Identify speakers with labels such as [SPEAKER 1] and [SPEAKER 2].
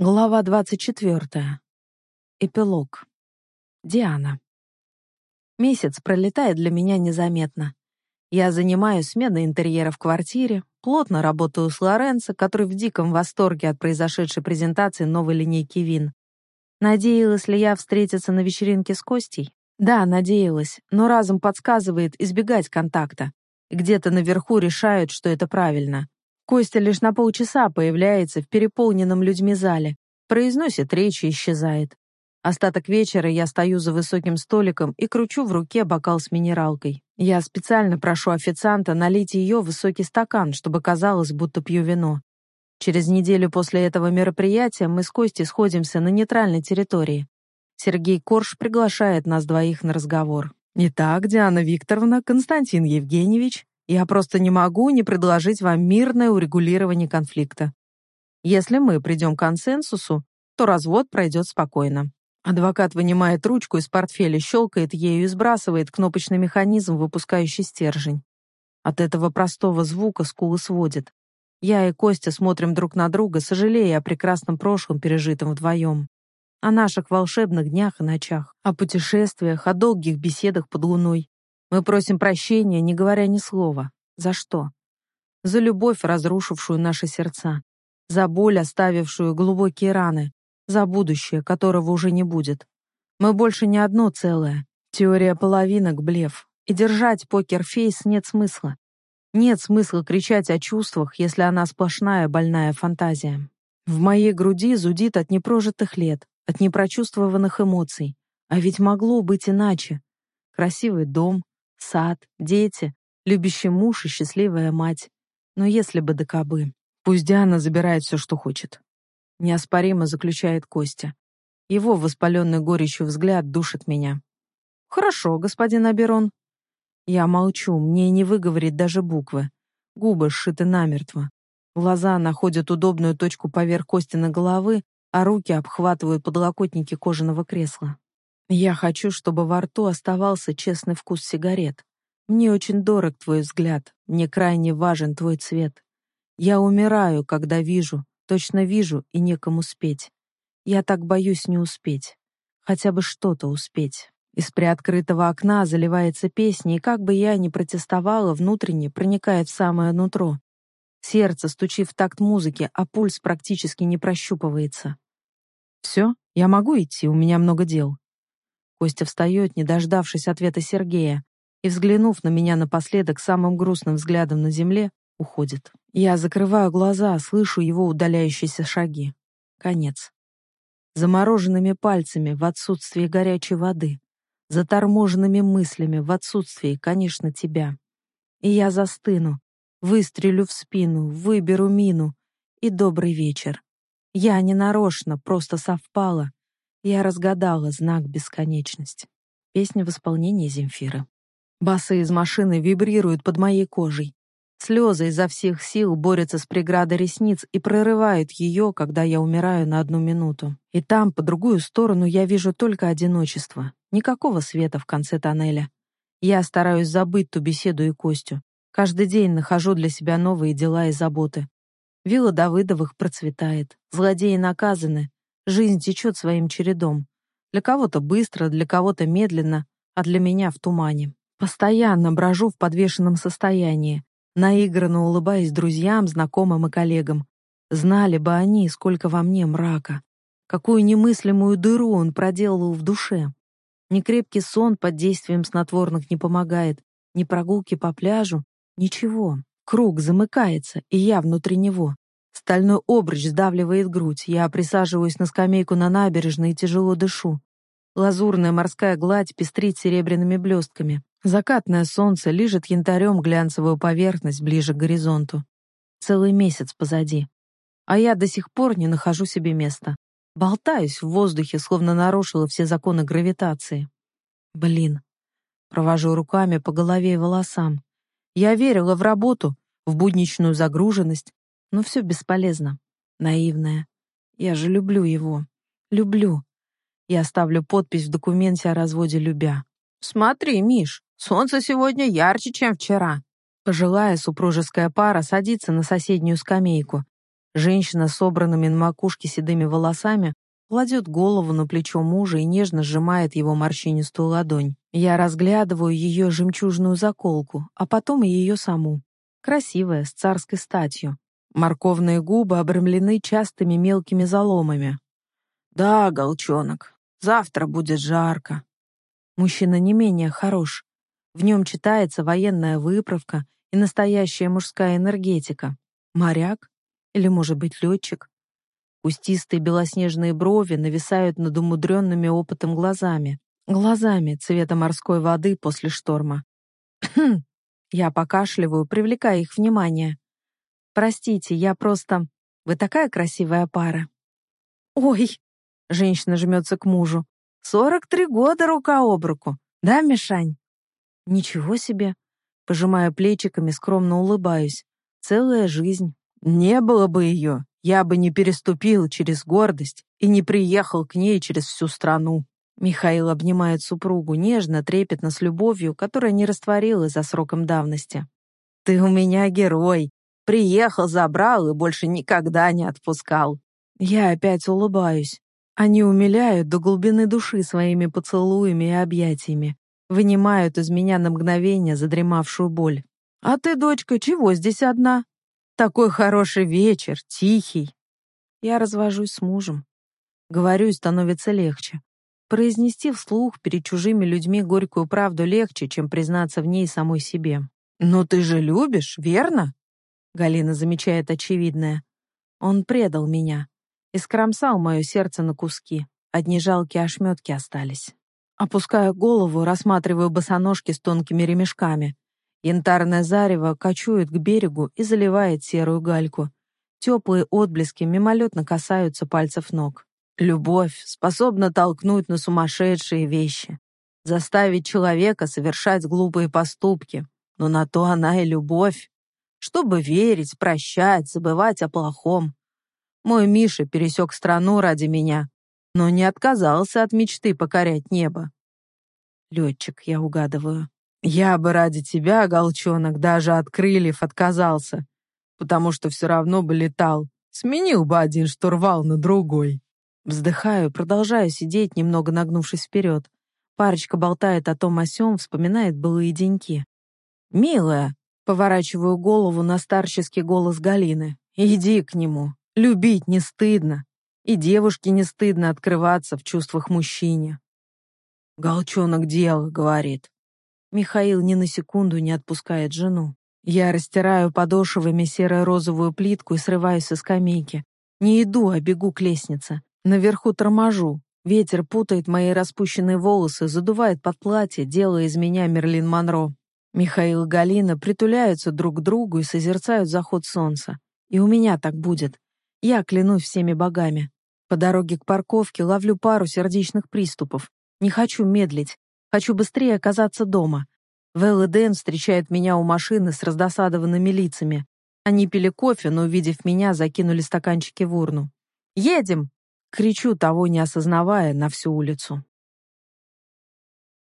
[SPEAKER 1] Глава 24. Эпилог. Диана. Месяц пролетает для меня незаметно. Я занимаюсь сменой интерьера в квартире, плотно работаю с Лоренцо, который в диком восторге от произошедшей презентации новой линейки вин. Надеялась ли я встретиться на вечеринке с Костей? Да, надеялась, но разум подсказывает избегать контакта. Где-то наверху решают, что это правильно. Костя лишь на полчаса появляется в переполненном людьми зале, произносит речь и исчезает. Остаток вечера я стою за высоким столиком и кручу в руке бокал с минералкой. Я специально прошу официанта налить ее в высокий стакан, чтобы казалось, будто пью вино. Через неделю после этого мероприятия мы с Костей сходимся на нейтральной территории. Сергей Корж приглашает нас двоих на разговор. «Итак, Диана Викторовна, Константин Евгеньевич, я просто не могу не предложить вам мирное урегулирование конфликта. Если мы придем к консенсусу, то развод пройдет спокойно. Адвокат вынимает ручку из портфеля, щелкает ею и сбрасывает кнопочный механизм, выпускающий стержень. От этого простого звука скулы сводит. Я и Костя смотрим друг на друга, сожалея о прекрасном прошлом, пережитом вдвоем. О наших волшебных днях и ночах, о путешествиях, о долгих беседах под луной, мы просим прощения, не говоря ни слова. За что? За любовь, разрушившую наши сердца. За боль, оставившую глубокие раны. За будущее, которого уже не будет. Мы больше не одно целое. Теория половинок — блеф. И держать покер-фейс нет смысла. Нет смысла кричать о чувствах, если она сплошная больная фантазия. В моей груди зудит от непрожитых лет, от непрочувствованных эмоций. А ведь могло быть иначе. Красивый дом, сад, дети, любящий муж и счастливая мать. Но если бы да кабы. Пусть Диана забирает все, что хочет. Неоспоримо заключает Костя. Его воспаленный горечью взгляд душит меня. «Хорошо, господин Аберон». Я молчу, мне не выговорить даже буквы. Губы сшиты намертво. Глаза находят удобную точку поверх Костиной головы, а руки обхватывают подлокотники кожаного кресла. Я хочу, чтобы во рту оставался честный вкус сигарет. Мне очень дорог твой взгляд, мне крайне важен твой цвет. Я умираю, когда вижу, точно вижу и некому спеть. Я так боюсь не успеть. Хотя бы что-то успеть. Из приоткрытого окна заливается песня, и как бы я ни протестовала, внутренне проникает в самое нутро. Сердце стучит в такт музыки, а пульс практически не прощупывается. «Все, я могу идти, у меня много дел», Костя встает, не дождавшись ответа Сергея, и, взглянув на меня напоследок самым грустным взглядом на земле, уходит. Я закрываю глаза, слышу его удаляющиеся шаги. Конец. Замороженными пальцами в отсутствии горячей воды, заторможенными мыслями в отсутствии, конечно, тебя. И я застыну, выстрелю в спину, выберу мину, и добрый вечер. Я не нарочно, просто совпала, я разгадала знак бесконечности. Песня в исполнении Земфиры. Басы из машины вибрируют под моей кожей. Слезы изо всех сил борются с преградой ресниц и прорывают ее, когда я умираю на одну минуту. И там, по другую сторону, я вижу только одиночество. Никакого света в конце тоннеля. Я стараюсь забыть ту беседу и Костю. Каждый день нахожу для себя новые дела и заботы. Вилла Давыдовых процветает. Злодеи наказаны. Жизнь течет своим чередом. Для кого-то быстро, для кого-то медленно, а для меня в тумане. Постоянно брожу в подвешенном состоянии, наигранно улыбаясь друзьям, знакомым и коллегам. Знали бы они, сколько во мне мрака. Какую немыслимую дыру он проделал в душе. Ни крепкий сон под действием снотворных не помогает, ни прогулки по пляжу, ничего. Круг замыкается, и я внутри него. Стальной обруч сдавливает грудь. Я присаживаюсь на скамейку на набережной и тяжело дышу. Лазурная морская гладь пестрит серебряными блестками. Закатное солнце лижет янтарем глянцевую поверхность ближе к горизонту. Целый месяц позади. А я до сих пор не нахожу себе места. Болтаюсь в воздухе, словно нарушила все законы гравитации. Блин. Провожу руками по голове и волосам. Я верила в работу, в будничную загруженность, но все бесполезно. Наивная. Я же люблю его. Люблю. Я ставлю подпись в документе о разводе любя. «Смотри, Миш, солнце сегодня ярче, чем вчера». Пожилая супружеская пара садится на соседнюю скамейку. Женщина с собранными на макушке седыми волосами кладет голову на плечо мужа и нежно сжимает его морщинистую ладонь. Я разглядываю ее жемчужную заколку, а потом и ее саму. Красивая, с царской статью. Морковные губы обрамлены частыми мелкими заломами. «Да, голчонок, завтра будет жарко». Мужчина не менее хорош. В нем читается военная выправка и настоящая мужская энергетика. Моряк? Или, может быть, летчик? Кустистые белоснежные брови нависают над умудренными опытом глазами. Глазами цвета морской воды после шторма. Я покашливаю, привлекая их внимание. «Простите, я просто... Вы такая красивая пара». «Ой!» — женщина жмется к мужу. «Сорок три года рука об руку. Да, Мишань?» «Ничего себе!» Пожимая плечиками, скромно улыбаюсь. «Целая жизнь. Не было бы ее, я бы не переступил через гордость и не приехал к ней через всю страну. Михаил обнимает супругу нежно, трепетно, с любовью, которая не растворилась за сроком давности. «Ты у меня герой. Приехал, забрал и больше никогда не отпускал». Я опять улыбаюсь. Они умиляют до глубины души своими поцелуями и объятиями, вынимают из меня на мгновение задремавшую боль. «А ты, дочка, чего здесь одна?» Такой хороший вечер, тихий. Я развожусь с мужем. Говорю, и становится легче. Произнести вслух перед чужими людьми горькую правду легче, чем признаться в ней самой себе. «Но ты же любишь, верно?» Галина замечает очевидное. Он предал меня. и скромсал мое сердце на куски. Одни жалкие ошметки остались. Опускаю голову, рассматриваю босоножки с тонкими ремешками. Янтарное зарево кочует к берегу и заливает серую гальку. Теплые отблески мимолетно касаются пальцев ног. Любовь способна толкнуть на сумасшедшие вещи, заставить человека совершать глупые поступки. Но на то она и любовь. Чтобы верить, прощать, забывать о плохом. Мой Миша пересек страну ради меня, но не отказался от мечты покорять небо. Летчик, я угадываю. Я бы ради тебя, голчонок, даже от крыльев отказался, потому что все равно бы летал. Сменил бы один штурвал на другой. Вздыхаю, продолжаю сидеть, немного нагнувшись вперед. Парочка болтает о том о сём, вспоминает былые деньки. «Милая», — поворачиваю голову на старческий голос Галины, «иди к нему. Любить не стыдно. И девушке не стыдно открываться в чувствах мужчине». «Голчонок дело», — говорит. Михаил ни на секунду не отпускает жену. Я растираю подошвами серо-розовую плитку и срываюсь со скамейки. Не иду, а бегу к лестнице. Наверху торможу. Ветер путает мои распущенные волосы, задувает под платье, делая из меня Мерлин Монро. Михаил и Галина притуляются друг к другу и созерцают заход солнца. И у меня так будет. Я клянусь всеми богами. По дороге к парковке ловлю пару сердечных приступов. Не хочу медлить. Хочу быстрее оказаться дома. Вэл и Дэн встречают меня у машины с раздосадованными лицами. Они пили кофе, но, увидев меня, закинули стаканчики в урну. «Едем!» — кричу, того не осознавая, на всю улицу.